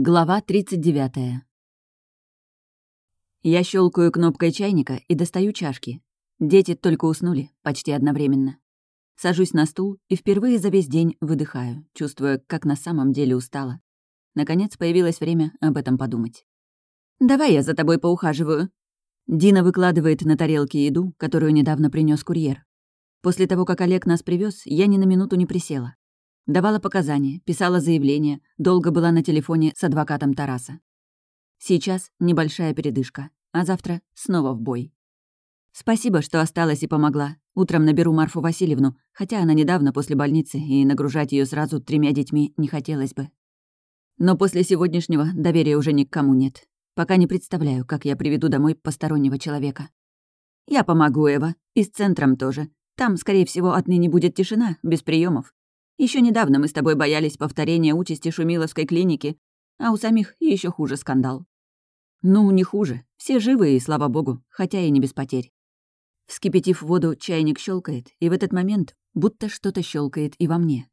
Глава 39. Я щелкаю кнопкой чайника и достаю чашки. Дети только уснули, почти одновременно. Сажусь на стул и впервые за весь день выдыхаю, чувствуя, как на самом деле устала. Наконец появилось время об этом подумать. «Давай я за тобой поухаживаю». Дина выкладывает на тарелке еду, которую недавно принес курьер. После того, как Олег нас привез, я ни на минуту не присела. Давала показания, писала заявление, долго была на телефоне с адвокатом Тараса. Сейчас небольшая передышка, а завтра снова в бой. Спасибо, что осталась и помогла. Утром наберу Марфу Васильевну, хотя она недавно после больницы, и нагружать ее сразу тремя детьми не хотелось бы. Но после сегодняшнего доверия уже ни к кому нет. Пока не представляю, как я приведу домой постороннего человека. Я помогу, Эва. И с центром тоже. Там, скорее всего, отныне будет тишина, без приемов. Еще недавно мы с тобой боялись повторения участи Шумиловской клиники, а у самих еще хуже скандал. Ну, не хуже. Все живы, и слава богу, хотя и не без потерь. Вскипятив воду, чайник щелкает, и в этот момент будто что-то щелкает и во мне.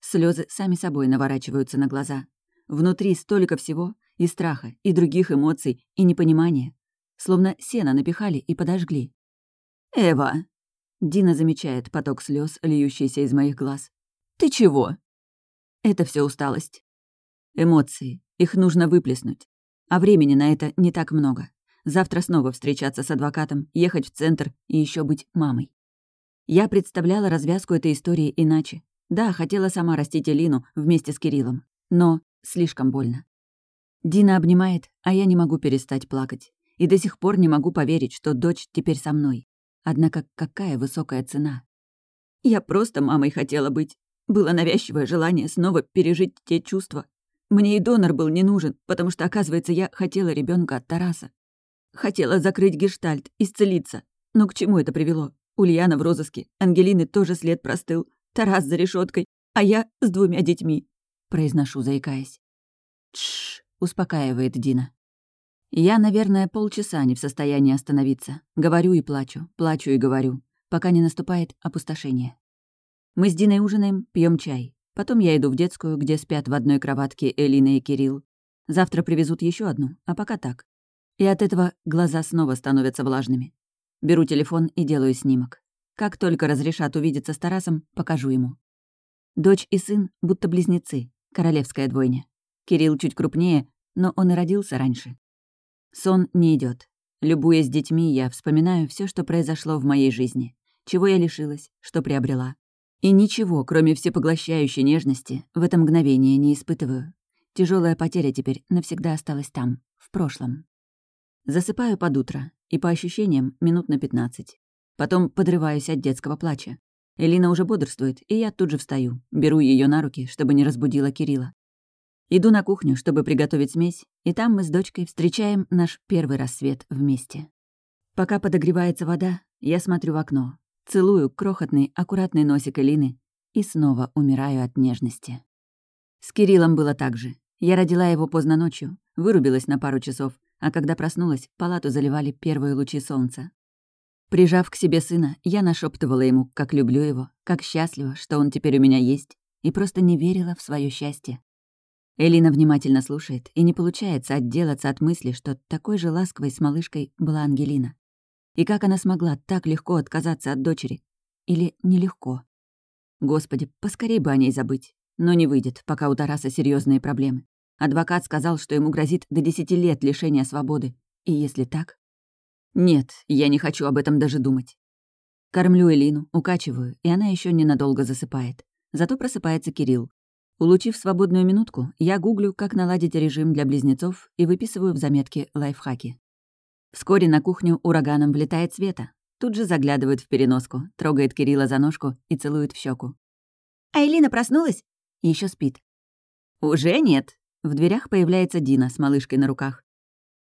Слезы сами собой наворачиваются на глаза. Внутри столько всего, и страха, и других эмоций, и непонимания. Словно сено напихали и подожгли. «Эва!» Дина замечает поток слез, льющийся из моих глаз. «Ты чего?» Это все усталость. Эмоции. Их нужно выплеснуть. А времени на это не так много. Завтра снова встречаться с адвокатом, ехать в центр и еще быть мамой. Я представляла развязку этой истории иначе. Да, хотела сама растить Элину вместе с Кириллом. Но слишком больно. Дина обнимает, а я не могу перестать плакать. И до сих пор не могу поверить, что дочь теперь со мной. Однако какая высокая цена. Я просто мамой хотела быть. Было навязчивое желание снова пережить те чувства. Мне и донор был не нужен, потому что, оказывается, я хотела ребенка от Тараса. Хотела закрыть гештальт, исцелиться. Но к чему это привело? Ульяна в розыске, Ангелины тоже след простыл, Тарас за решеткой, а я с двумя детьми. Произношу, заикаясь. Тш, успокаивает Дина. Я, наверное, полчаса не в состоянии остановиться. Говорю и плачу, плачу и говорю, пока не наступает опустошение. Мы с Диной ужинаем, пьем чай. Потом я иду в детскую, где спят в одной кроватке Элина и Кирилл. Завтра привезут еще одну, а пока так. И от этого глаза снова становятся влажными. Беру телефон и делаю снимок. Как только разрешат увидеться с Тарасом, покажу ему. Дочь и сын будто близнецы, королевская двойня. Кирилл чуть крупнее, но он и родился раньше. Сон не идет. Любуясь детьми, я вспоминаю все, что произошло в моей жизни. Чего я лишилась, что приобрела. И ничего, кроме всепоглощающей нежности, в это мгновение не испытываю. Тяжелая потеря теперь навсегда осталась там, в прошлом. Засыпаю под утро, и по ощущениям минут на пятнадцать. Потом подрываюсь от детского плача. Элина уже бодрствует, и я тут же встаю, беру ее на руки, чтобы не разбудила Кирилла. Иду на кухню, чтобы приготовить смесь, и там мы с дочкой встречаем наш первый рассвет вместе. Пока подогревается вода, я смотрю в окно, Целую крохотный, аккуратный носик Элины и снова умираю от нежности. С Кириллом было так же. Я родила его поздно ночью, вырубилась на пару часов, а когда проснулась, палату заливали первые лучи солнца. Прижав к себе сына, я нашептывала ему, как люблю его, как счастлива, что он теперь у меня есть, и просто не верила в свое счастье. Элина внимательно слушает, и не получается отделаться от мысли, что такой же ласковой с малышкой была Ангелина. И как она смогла так легко отказаться от дочери? Или нелегко? Господи, поскорей бы о ней забыть. Но не выйдет, пока у Тараса серьезные проблемы. Адвокат сказал, что ему грозит до десяти лет лишения свободы. И если так... Нет, я не хочу об этом даже думать. Кормлю Элину, укачиваю, и она еще ненадолго засыпает. Зато просыпается Кирилл. Улучив свободную минутку, я гуглю, как наладить режим для близнецов и выписываю в заметке лайфхаки. Вскоре на кухню ураганом влетает Света. Тут же заглядывает в переноску, трогает Кирилла за ножку и целует в щеку. «Айлина проснулась?» Еще спит. «Уже нет». В дверях появляется Дина с малышкой на руках.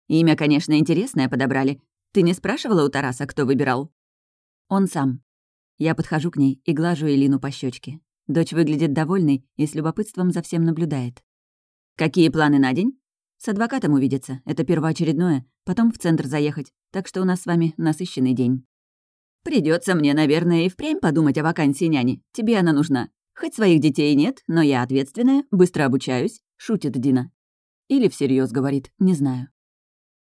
«Имя, конечно, интересное подобрали. Ты не спрашивала у Тараса, кто выбирал?» «Он сам». Я подхожу к ней и глажу Элину по щечке. Дочь выглядит довольной и с любопытством за всем наблюдает. «Какие планы на день?» С адвокатом увидеться, это первоочередное, потом в центр заехать, так что у нас с вами насыщенный день. Придется мне, наверное, и впрямь подумать о вакансии няни. Тебе она нужна. Хоть своих детей нет, но я ответственная, быстро обучаюсь», — шутит Дина. Или всерьез говорит, не знаю.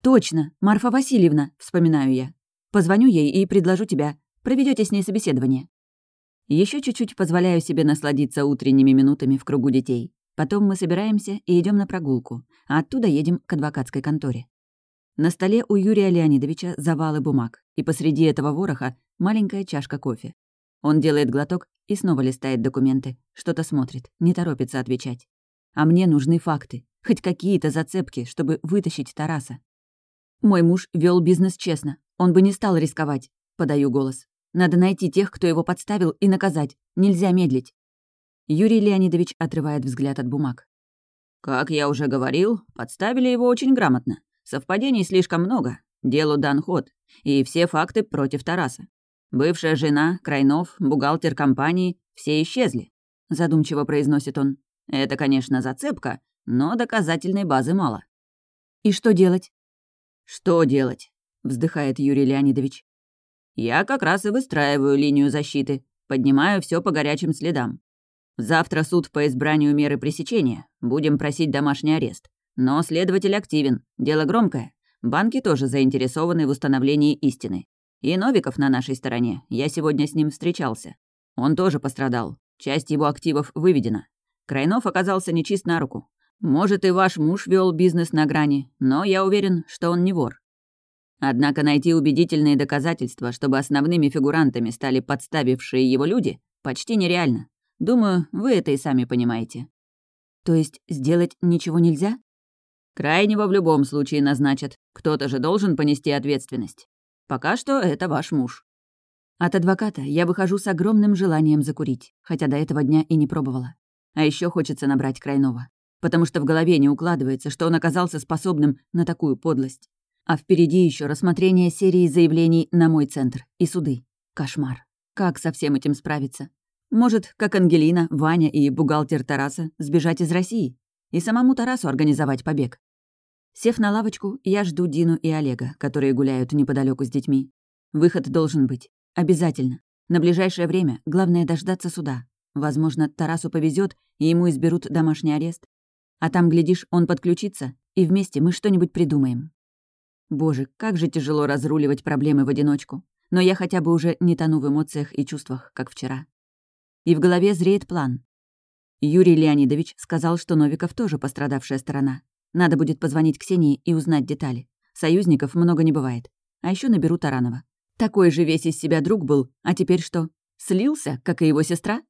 «Точно, Марфа Васильевна», — вспоминаю я. «Позвоню ей и предложу тебя. Проведете с ней собеседование». Еще чуть-чуть позволяю себе насладиться утренними минутами в кругу детей. Потом мы собираемся и идем на прогулку, а оттуда едем к адвокатской конторе. На столе у Юрия Леонидовича завалы бумаг, и посреди этого вороха маленькая чашка кофе. Он делает глоток и снова листает документы, что-то смотрит, не торопится отвечать. А мне нужны факты, хоть какие-то зацепки, чтобы вытащить Тараса. Мой муж вел бизнес честно, он бы не стал рисковать, подаю голос. Надо найти тех, кто его подставил, и наказать. Нельзя медлить. Юрий Леонидович отрывает взгляд от бумаг. «Как я уже говорил, подставили его очень грамотно. Совпадений слишком много. Делу дан ход. И все факты против Тараса. Бывшая жена, Крайнов, бухгалтер компании — все исчезли. Задумчиво произносит он. Это, конечно, зацепка, но доказательной базы мало. «И что делать?» «Что делать?» — вздыхает Юрий Леонидович. «Я как раз и выстраиваю линию защиты, поднимаю все по горячим следам. Завтра суд по избранию меры пресечения. Будем просить домашний арест. Но следователь активен. Дело громкое. Банки тоже заинтересованы в установлении истины. И Новиков на нашей стороне. Я сегодня с ним встречался. Он тоже пострадал. Часть его активов выведена. Крайнов оказался нечист на руку. Может, и ваш муж вел бизнес на грани, но я уверен, что он не вор. Однако найти убедительные доказательства, чтобы основными фигурантами стали подставившие его люди, почти нереально. Думаю, вы это и сами понимаете. То есть сделать ничего нельзя? Крайнего в любом случае назначат. Кто-то же должен понести ответственность. Пока что это ваш муж. От адвоката я выхожу с огромным желанием закурить, хотя до этого дня и не пробовала. А еще хочется набрать Крайнова. Потому что в голове не укладывается, что он оказался способным на такую подлость. А впереди еще рассмотрение серии заявлений на мой центр и суды. Кошмар. Как со всем этим справиться? Может, как Ангелина, Ваня и бухгалтер Тараса, сбежать из России? И самому Тарасу организовать побег? Сев на лавочку, я жду Дину и Олега, которые гуляют неподалеку с детьми. Выход должен быть. Обязательно. На ближайшее время главное дождаться суда. Возможно, Тарасу повезет, и ему изберут домашний арест. А там, глядишь, он подключится, и вместе мы что-нибудь придумаем. Боже, как же тяжело разруливать проблемы в одиночку. Но я хотя бы уже не тону в эмоциях и чувствах, как вчера и в голове зреет план. Юрий Леонидович сказал, что Новиков тоже пострадавшая сторона. Надо будет позвонить Ксении и узнать детали. Союзников много не бывает. А еще наберу Таранова. Такой же весь из себя друг был, а теперь что? Слился, как и его сестра?